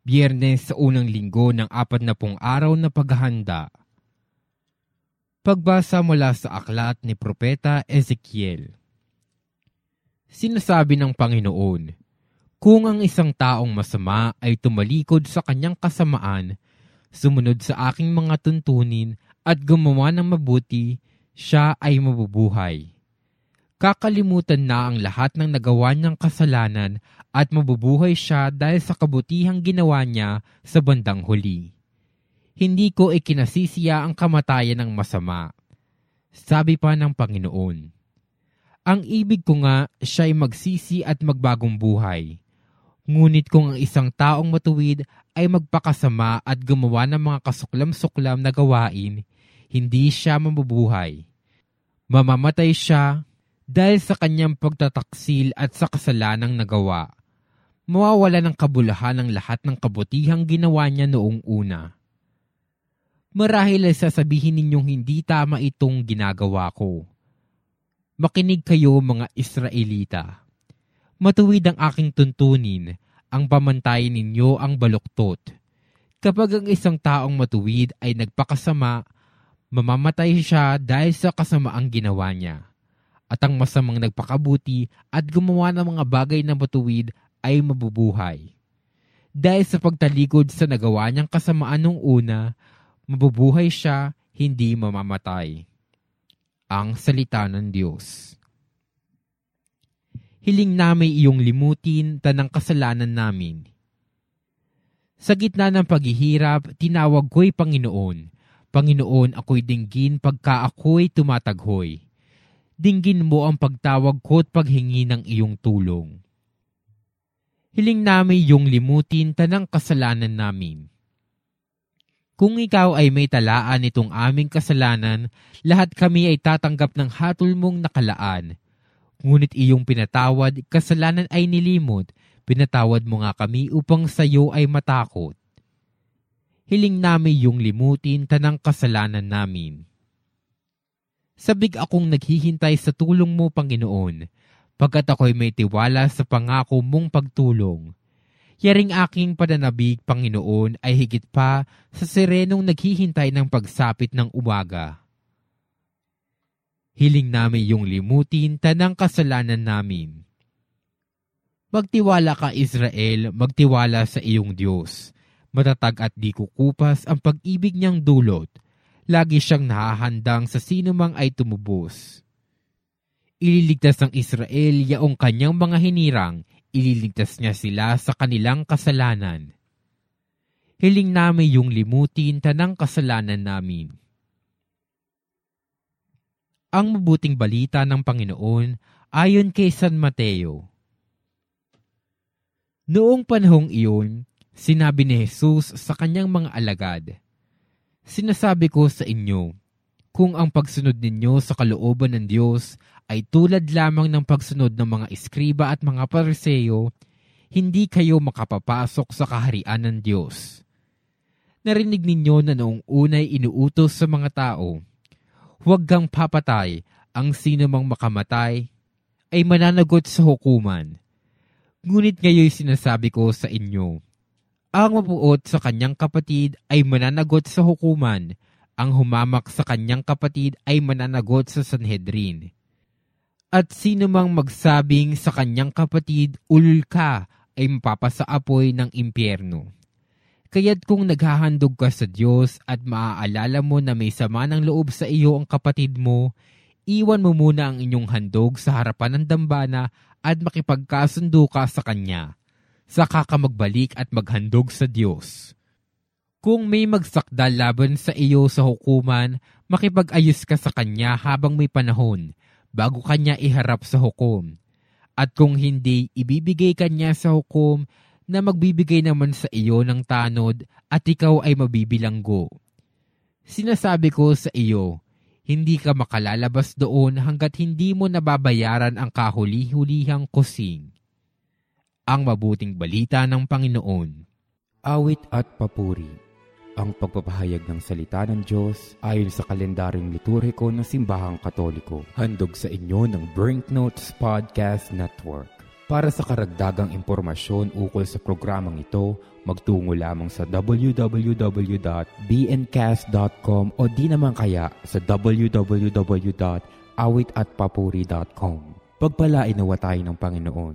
Biyernes sa unang linggo ng apat na pong araw na paghahanda. Pagbasa mula sa aklat ni Propeta Ezekiel. Sinasabi ng Panginoon, Kung ang isang taong masama ay tumalikod sa kanyang kasamaan, sumunod sa aking mga tuntunin at gumawa ng mabuti, siya ay mabubuhay kakalimutan na ang lahat ng nagawa niyang kasalanan at mabubuhay siya dahil sa kabutihang ginawa niya sa bandang huli. Hindi ko ikinasisiya ang kamatayan ng masama. Sabi pa ng Panginoon. Ang ibig ko nga siya ay magsisi at magbagong buhay. Ngunit kung ang isang taong matuwid ay magpakasama at gumawa ng mga kasuklam-suklam na gawain, hindi siya mabubuhay. Mamamatay siya dahil sa kanyang pagtataksil at sa kasalanang nagawa. Mawawala ng kabulahan ang lahat ng kabutihang ginawa niya noong una. Marahil ay sasabihin ninyong hindi tama itong ginagawa ko. Makinig kayo mga Israelita. Matuwid ang aking tuntunin, ang pamantayin ninyo ang baluktot. Kapag ang isang taong matuwid ay nagpakasama, mamamatay siya dahil sa kasamaang ginawa niya at ang masamang nagpakabuti at gumawa ng mga bagay na matuwid ay mabubuhay. Dahil sa pagtalikod sa nagawa niyang kasamaan nung una, mabubuhay siya, hindi mamamatay. Ang Salita ng Diyos Hiling namin iyong limutin tanang kasalanan namin. Sa gitna ng paghihirap, tinawag ko'y Panginoon. Panginoon, ako'y dinggin pagka ako'y tumataghoy dinggin mo ang pagtawag ko at paghingi ng iyong tulong. Hiling namin yung limutin tanang kasalanan namin. Kung ikaw ay may talaan itong aming kasalanan, lahat kami ay tatanggap ng hatol mong nakalaan. Ngunit iyong pinatawad, kasalanan ay nilimot, pinatawad mo nga kami upang sa iyo ay matakot. Hiling namin yung limutin tanang kasalanan namin Sabig akong naghihintay sa tulong mo, Panginoon, pagkat ako'y may tiwala sa pangako mong pagtulong. Yaring aking pananabig, Panginoon, ay higit pa sa sirenong naghihintay ng pagsapit ng umaga. Hiling namin yung limutin tanang kasalanan namin. Magtiwala ka, Israel, magtiwala sa iyong Diyos. Matatag at di kukupas ang pag-ibig niyang dulot lagi siyang nahahandang sa sino mang ay tumubos. Ililigtas ng Israel yaong kanyang mga hinirang, ililigtas niya sila sa kanilang kasalanan. Hiling namin yung limutin tanang kasalanan namin. Ang mabuting balita ng Panginoon ayon kay San Mateo. Noong panahong iyon, sinabi ni Jesus sa kanyang mga alagad, Sinasabi ko sa inyo, kung ang pagsunod ninyo sa kalooban ng Diyos ay tulad lamang ng pagsunod ng mga iskriba at mga pariseyo, hindi kayo makapapasok sa kaharian ng Diyos. Narinig ninyo na noong unay inuutos sa mga tao, huwag kang papatay, ang sino mang makamatay ay mananagot sa hukuman. Ngunit ngayon sinasabi ko sa inyo, ang mabuot sa kanyang kapatid ay mananagot sa hukuman. Ang humamak sa kanyang kapatid ay mananagot sa Sanhedrin. At sino mang magsabing sa kanyang kapatid, ulul ka, ay mapapasaapoy ng impyerno. Kaya't kung naghahandog ka sa Diyos at maaalala mo na may sama ng loob sa iyo ang kapatid mo, iwan mo muna ang inyong handog sa harapan ng dambana at makipagkasundo ka sa Kanya saka ka magbalik at maghandog sa Diyos. Kung may magsakdal laban sa iyo sa hukuman, makipag-ayos ka sa kanya habang may panahon, bago kanya iharap sa hukom. At kung hindi, ibibigay kanya sa hukom na magbibigay naman sa iyo ng tanod at ikaw ay mabibilanggo. Sinasabi ko sa iyo, hindi ka makalalabas doon hanggat hindi mo nababayaran ang kahuli-hulihang kusing ang mabuting balita ng Panginoon. Awit at papuri. Ang pagpapahayag ng salita ng Diyos ayon sa kalendaryong liturhiko ng Simbahang Katoliko. Handog sa inyo ng Brinknotes Podcast Network. Para sa karagdagang impormasyon ukol sa programang ito, magtungo lamang sa www.bncast.com o di naman kaya sa www.awitatpapuri.com. Pagpalain nawa tayo ng Panginoon.